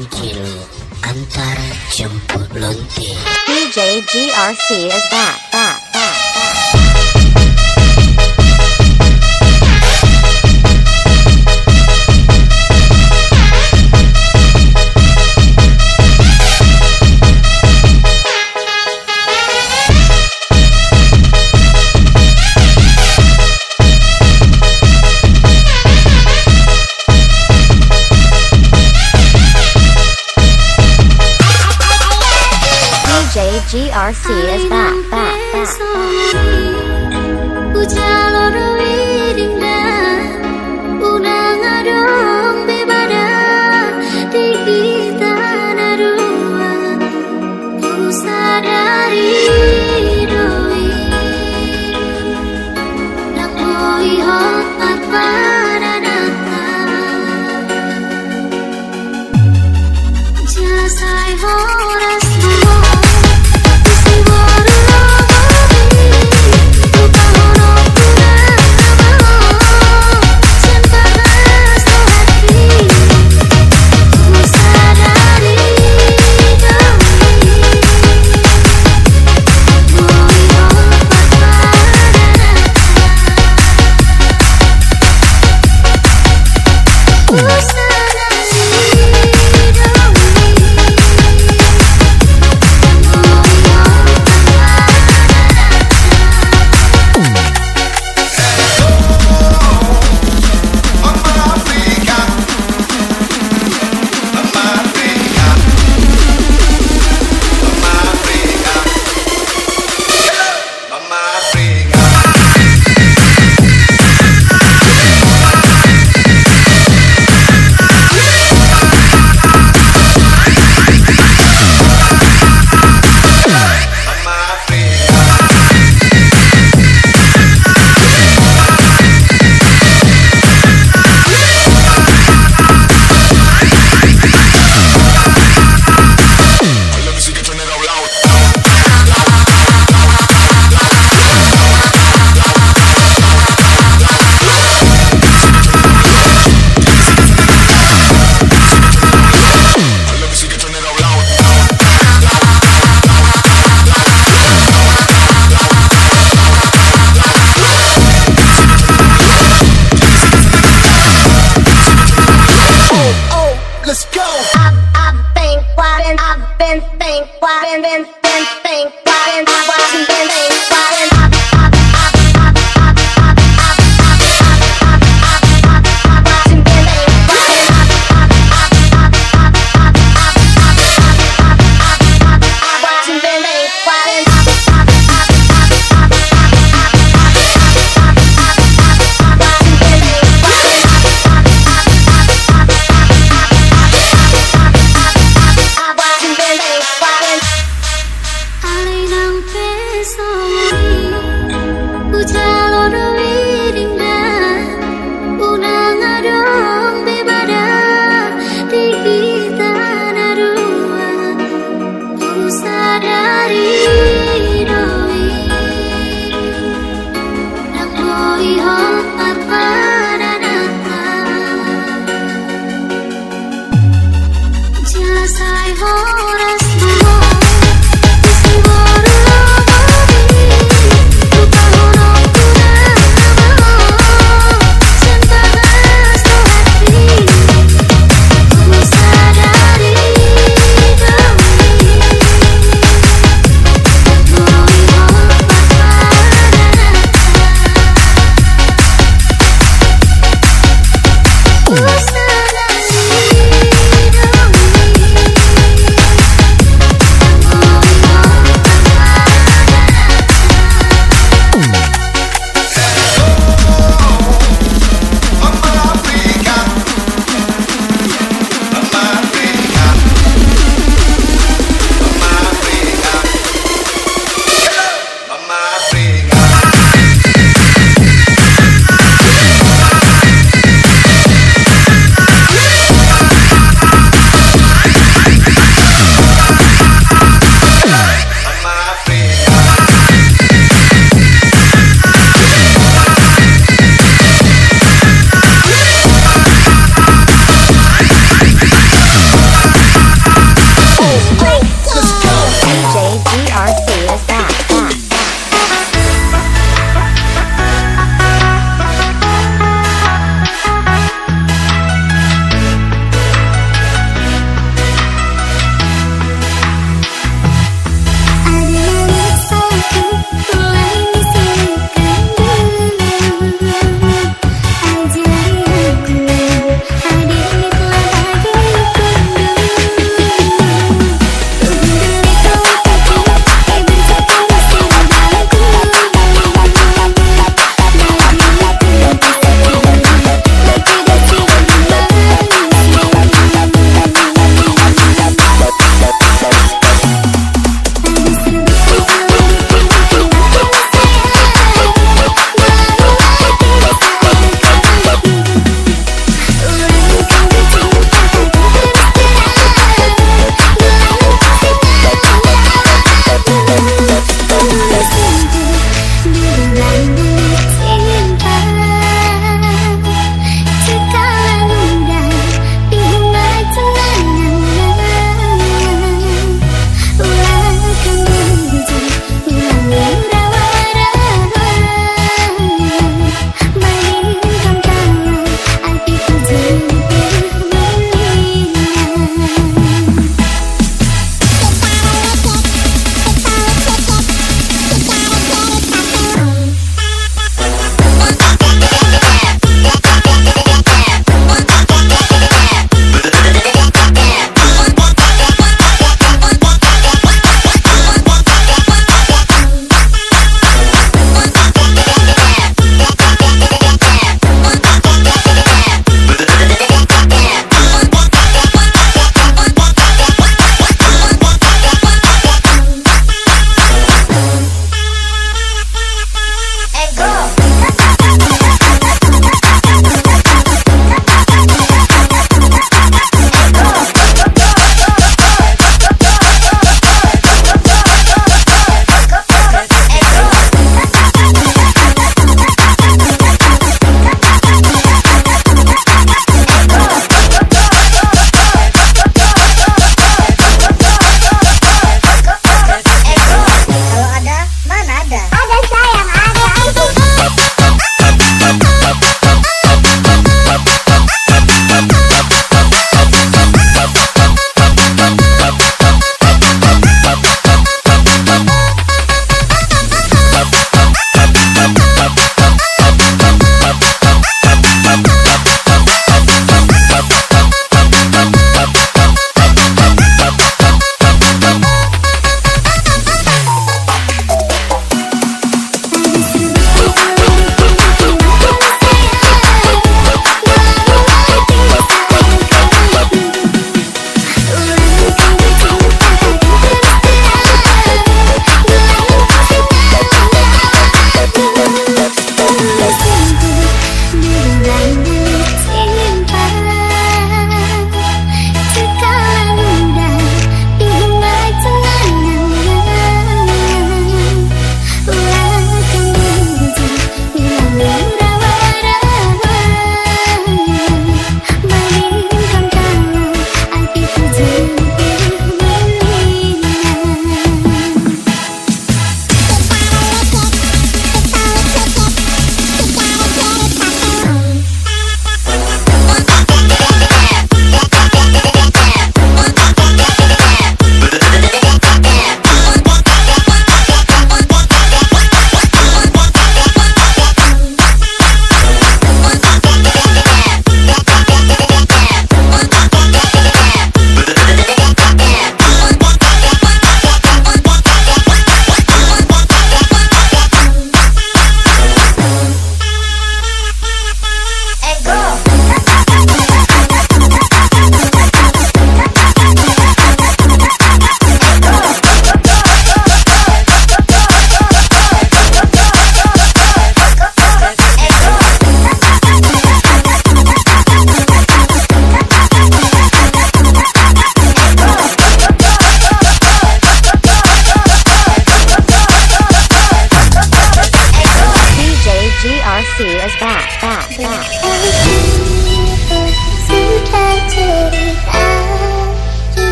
Anjil antar jemput lonti. DJGRC is back, back. JGRC is back, back, back.